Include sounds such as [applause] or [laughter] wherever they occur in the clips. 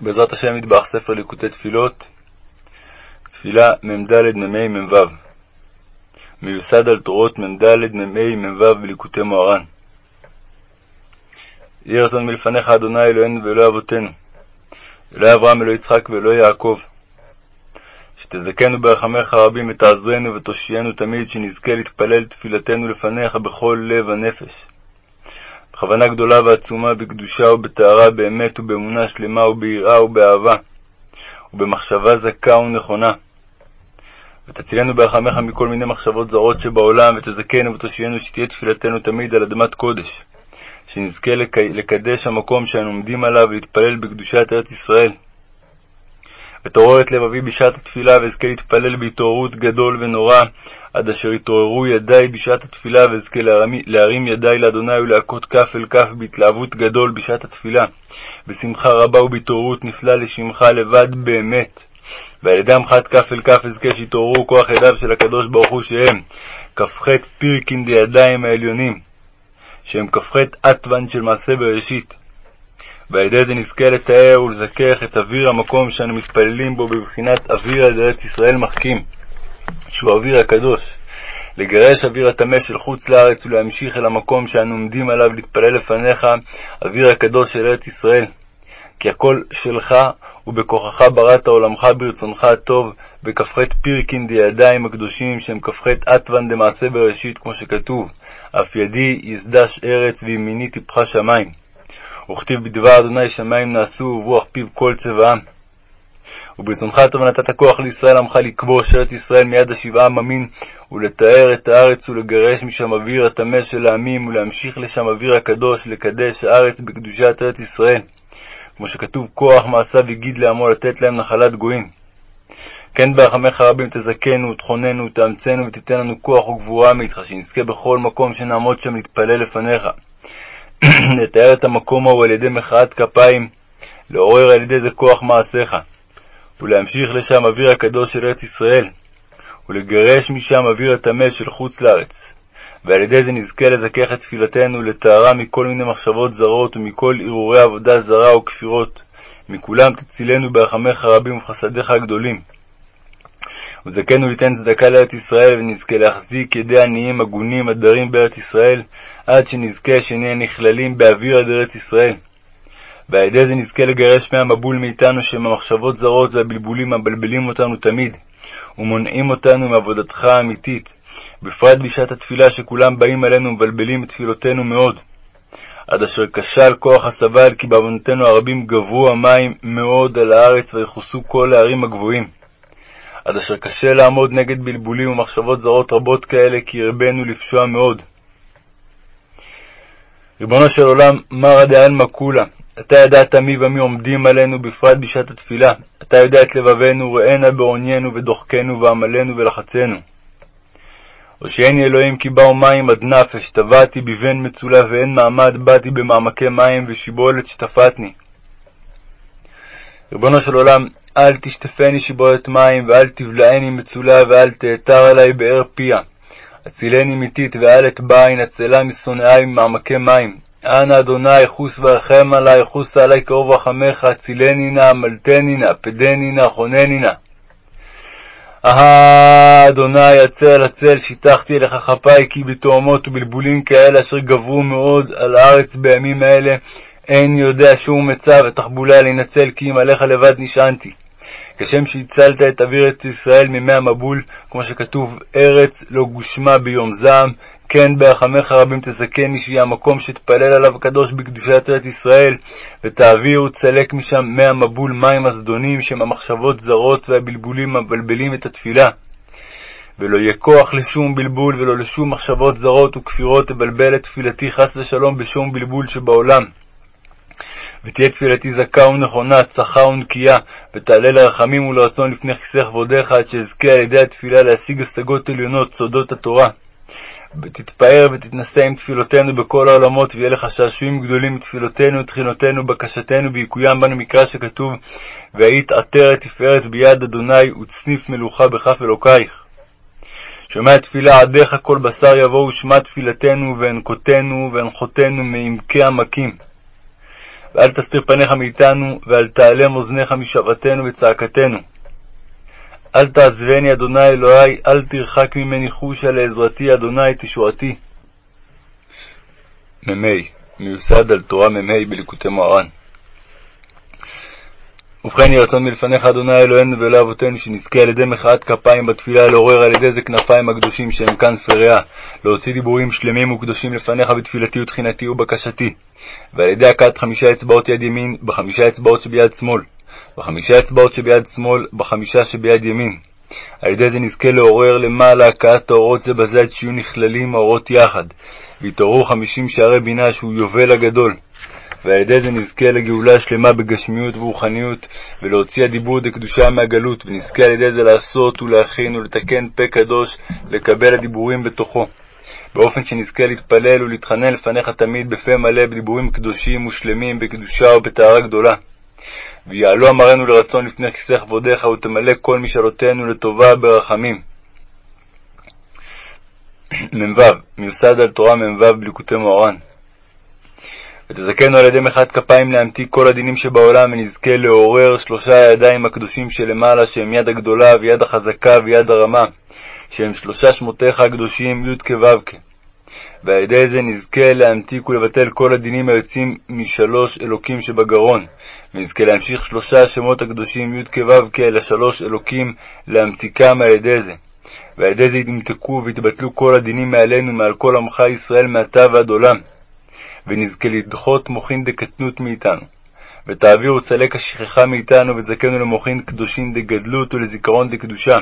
בעזרת השם נדבך ספר ליקוטי תפילות, תפילה מ"ד מ"ה מ"ו מיוסד על תורות מ"ד מ"ה מ"ו בליקוטי מוהר"ן. יהי רצון מלפניך, אדוני אלוהינו ואלוהי אבותינו, אלוהי אברהם, אלוהי יצחק ואלוהי יעקב, שתזכנו ברחמיך הרבים ותעזרנו ותושיינו תמיד, שנזכה להתפלל תפילתנו לפניך בכל לב הנפש. בכוונה גדולה ועצומה, בקדושה ובטהרה, באמת ובאמונה שלמה וביראה ובאהבה, ובמחשבה זכה ונכונה. ותצילנו ברחמך מכל מיני מחשבות זרות שבעולם, ותזכנו ותושיינו שתהיה תפילתנו תמיד על אדמת קודש, שנזכה לק... לקדש המקום שאנו עומדים עליו ולהתפלל בקדושת ארץ ישראל. ותעורר את לבבי בשעת התפילה, ואזכה להתפלל בהתעוררות גדול ונורא, עד אשר יתעוררו ידי בשעת התפילה, ואזכה להרים, ידי לאדוני ולהכות כף אל כף בהתלהבות גדול בשעת התפילה, בשמחה רבה ובהתעוררות נפלאה לשמך לבד באמת. ועל ידי המחאת כף אל כף אזכה שיתעוררו כוח ידיו של הקדוש ברוך הוא שהם כ"ח פירקין דידיים העליונים, שהם כ"ח אטוון של מעשה בראשית. ועל ידי זה נזכה לתאר ולזכך את אוויר המקום שאנו מתפללים בו בבחינת אוויר על ארץ ישראל מחכים, שהוא האוויר הקדוש, לגרש אוויר הטמא של חוץ לארץ ולהמשיך אל המקום שאנו עומדים עליו להתפלל לפניך, אוויר הקדוש של ארץ ישראל. כי הכל שלך, ובכוחך בראת עולמך ברצונך הטוב, בכ"ח פירקין דידיים הקדושים, שהם כ"ח אטוון דמעשה בראשית, כמו שכתוב, אף ידי יסדש ארץ וימיני טיפחה שמים. וכתיב בדבר אדוני שמים נעשו, וברוח פיו כל צבאם. וברצונך הטוב נתת כוח לישראל עמך לכבוש ארץ ישראל מיד השבעה עממים, ולתאר את הארץ ולגרש משם אוויר הטמא של העמים, ולהמשיך לשם אוויר הקדוש, לקדש הארץ בקדושת ארץ ישראל. כמו שכתוב, כוח מעשיו הגיד לעמו לתת להם נחלת גויים. כן ברחמך רבים תזכנו ותכוננו ותאמצנו ותיתן לנו כוח וגבורה מאיתך, שנזכה בכל מקום שנעמוד שם להתפלל לפניך. [clears throat] לתאר את המקום ההוא על ידי מחאת כפיים, לעורר על ידי זה כוח מעשיך, ולהמשיך לשם אוויר הקדוש של ארץ ישראל, ולגרש משם אוויר הטמא של חוץ לארץ. ועל ידי זה נזכה לזכך את תפילתנו לטהרה מכל מיני מחשבות זרות ומכל הרהורי עבודה זרה וכפירות. מכולם תצילנו ברחמך רבים ובחסדיך הגדולים. וזכנו ליתן צדקה לארץ ישראל, ונזכה להחזיק ידי עניים הגונים הדרים בארץ ישראל, עד שנזכה שנהיה נכללים באוויר עד ארץ ישראל. ועל ידי זה נזכה לגרש מהמבול מאיתנו, שהם המחשבות זרות והבלבולים המבלבלים אותנו תמיד, ומונעים אותנו מעבודתך האמיתית, בפרט בשעת התפילה שכולם באים עלינו ומבלבלים את תפילותינו מאוד. עד אשר כשל כוח הסבל, כי בעוונותינו הרבים גברו המים מאוד על הארץ ויחוסו כל הערים הגבוהים. עד אשר קשה לעמוד נגד בלבולים ומחשבות זרות רבות כאלה, כי הרבנו לפשוע מאוד. ריבונו של עולם, מרא דעלמא כולה, אתה ידעת מי ומי עומדים עלינו, בפרט בשעת התפילה. אתה יודע את לבבנו, ראנה בעוניינו ודוחקנו ועמלנו ולחצנו. הושיעני אלוהים כי באו מים עד נפש, טבעתי בבן מצולה ואין מעמד, באתי במעמקי מים ושיבולת שטפתני. ריבונו של עולם, אל תשטפני שיבולת מים, ואל תבלעני מצולה, ואל תאתר עלי באר פיה. הצילני מיתית, ואל אתבעין עצלה משונאי ממעמקי מים. אנא אדוני, חוס ורחם עלי, חוסה עלי קרוב רחמך, הצילני נא, מלטני נא, פדני נא, חונני נא. אהה, אדוני, עצר לצל, שיטחתי אליך כפי, כי בתאומות ובלבולים כאלה אשר גברו מאוד על הארץ בימים האלה, אין יודע שום מצה ותחבולה להינצל, כי אם עליך לבד נשענתי. כשם שהצלת את אוויר ארץ ישראל מימי המבול, כמו שכתוב, ארץ לא גושמה ביום זעם, כן ברחמך רבים תזכני, שיהיה המקום שתפלל עליו הקדוש בקדושת ארץ ישראל, ותעביר ותסלק משם מי המבול מים הזדונים, שהם המחשבות זרות והבלבולים המבלבלים את התפילה. ולא יהיה כוח לשום בלבול ולא לשום מחשבות זרות וכפירות תבלבל את תפילתי חס ושלום בשום בלבול שבעולם. ותהיה תפילתי זכה ונכונה, צחה ונקייה, ותעלה לרחמים ולרצון לפני כיסא כבודיך, עד שאזכה על ידי התפילה להשיג השגות עליונות, סודות התורה. ותתפאר ותתנשא עם תפילותינו בכל העולמות, ויהיה לך שעשועים גדולים מתפילותינו, תחינותינו, בקשתנו, ויקוים בנו מקרא שכתוב, והיית עטרת תפארת ביד אדוני, וצניף מלוכה בכף אלוקייך. שומע תפילה עדיך כל בשר יבואו, שמע תפילתנו, ואנקותנו, ואנחותנו מעמקי עמקים. ואל תסתיר פניך מאיתנו, ואל תעלם אוזניך משוועתנו וצעקתנו. אל תעזבני, אדוני אלוהי, אל תרחק ממני חושה לעזרתי, אדוני תשועתי. מ"ה, מיוסד על תורה מ"ה בליקוטי מוהר"ן. ובכן יהי רצון מלפניך, אדוני אלוהינו ואלוהי אבותינו, שנזכה על ידי מחאת כפיים בתפילה לעורר על ידי זה כנפיים הקדושים שהם כנפי ריאה, להוציא דיבורים שלמים וקדושים לפניך בתפילתי ותחינתי ובקשתי, ועל ידי הכת חמישה אצבעות יד ימין בחמישה אצבעות שביד שמאל, בחמישה אצבעות שביד שמאל בחמישה שביד ימין. על ידי זה נזכה לעורר למעלה הכאת האורות זה בזה עד שיהיו נכללים האורות יחד, ויתעוררו חמישים שערי בינה שהוא יובל הגדול. ועל ידי זה נזכה לגאולה שלמה בגשמיות ורוחניות, ולהוציא הדיבור דקדושה מהגלות, ונזכה על ידי זה לעשות ולהכין ולתקן פה קדוש, לקבל הדיבורים בתוכו. באופן שנזכה להתפלל ולהתחנן לפניך תמיד בפה מלא בדיבורים קדושים ושלמים, בקדושה ובטהרה גדולה. ויעלו אמרנו לרצון לפני כיסא כבודיך, ותמלא כל משאלותינו לטובה ברחמים. מ"ו, מיוסד על תורה מ"ו בליקוטי מוהר"ן. ותזכנו על ידי מחאת כפיים להמתיק כל הדינים שבעולם, ונזכה לעורר שלושה הידיים הקדושים שלמעלה, שהם יד הגדולה, ויד החזקה, ויד הרמה, שהם שלושה שמותיך הקדושים, י' כו' כ'. ועל ידי זה נזכה להמתיק ולבטל כל הדינים היוצאים משלוש אלוקים שבגרון, ונזכה להמשיך שלושה שמות הקדושים י' כו' כ' לשלוש אלוקים, להמתיקם על ידי זה. ועל ידי זה יתמתקו ויתבטלו כל הדינים מעלינו, מעל כל עמך ישראל, מעתה ועד עולם. ונזכה לדחות מוחין דקטנות מאיתנו. ותעבירו צלק השכחה מאיתנו, וזכנו למוחין קדושין דגדלות ולזיכרון דקדושה.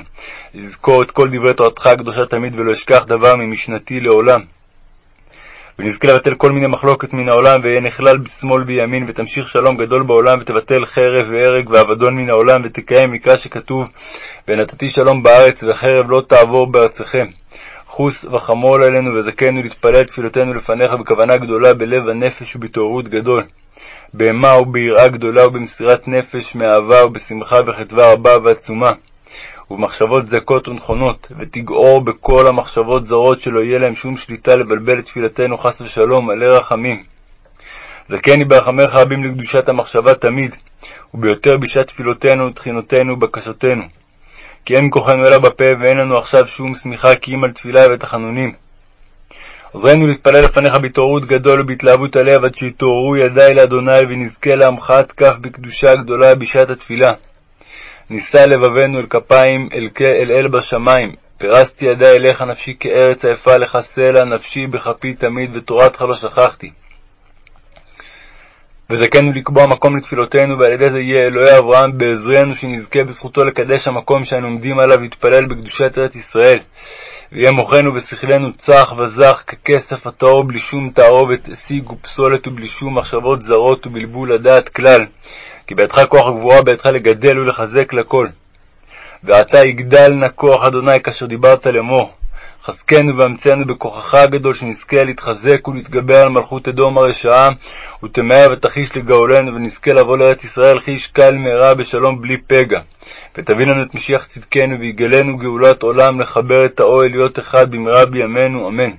לזכור את כל דברי תורתך הקדושה תמיד, ולא אשכח דבר ממשנתי לעולם. ונזכה לבטל כל מיני מחלוקת מן העולם, ויהיה נכלל בשמאל בימין, ותמשיך שלום גדול בעולם, ותבטל חרב והרג ואבדון מן העולם, ותקיים מקרא שכתוב, ונתתי שלום בארץ, וחרב לא תעבור בארצכם. חוס וחמול עלינו, וזכנו להתפלל תפילותינו לפניך בכוונה גדולה, בלב הנפש ובהתעוררות גדול. באימה וביראה גדולה ובמסירת נפש, מאהבה ובשמחה וחדווה רבה ועצומה. ובמחשבות זכות ונכונות, ותגעור בכל המחשבות זרות שלא יהיה להם שום שליטה לבלבל את תפילתנו חס ושלום, מלא רחמים. זכני ברחמך רבים לקדושת המחשבה תמיד, וביותר בשעת תפילותינו ותחינותינו ובקשותינו. כי אין כוחנו אלא בפה, ואין לנו עכשיו שום שמיכה כי אם על תפילה ותחנונים. עוזרנו להתפלל לפניך בהתעוררות גדול ובהתלהבות הלב, עד שיתעוררו ידיי לאדוני, ונזכה להמחאת כף בקדושה גדולה בשעת התפילה. נישא לבבנו אל כפיים, אל, אל אל בשמיים. פרסתי ידי אליך נפשי כארץ היפה לך סלע, נפשי בכפי תמיד, ותורתך לא שכחתי. וזכנו לקבוע מקום לתפילותינו, ועל ידי זה יהיה אלוהי אברהם בעזרנו, שנזכה בזכותו לקדש המקום שאנו עומדים עליו להתפלל בקדושת ארץ ישראל. ויהיה מוחנו ושכלנו צח וזך ככסף הטהור בלי שום תערובת, שיג ופסולת ובלי שום מחשבות זרות ובלבול הדעת כלל. כי בידך כוח הגבורה, בידך לגדל ולחזק לכל. ועתה יגדל נא כוח אדוני כאשר דיברת לאמור. חזקנו ואמצנו בכוחך הגדול, שנזכה להתחזק ולהתגבר על מלכות אדום הרשעה, ותמהר ותחיש לגאולנו, ונזכה לבוא לארץ ישראל חיש קל מהרה בשלום בלי פגע. ותביא לנו את משיח צדקנו, ויגלנו גאולת עולם, לחבר את האוהל להיות אחד במהרה בימינו, אמן.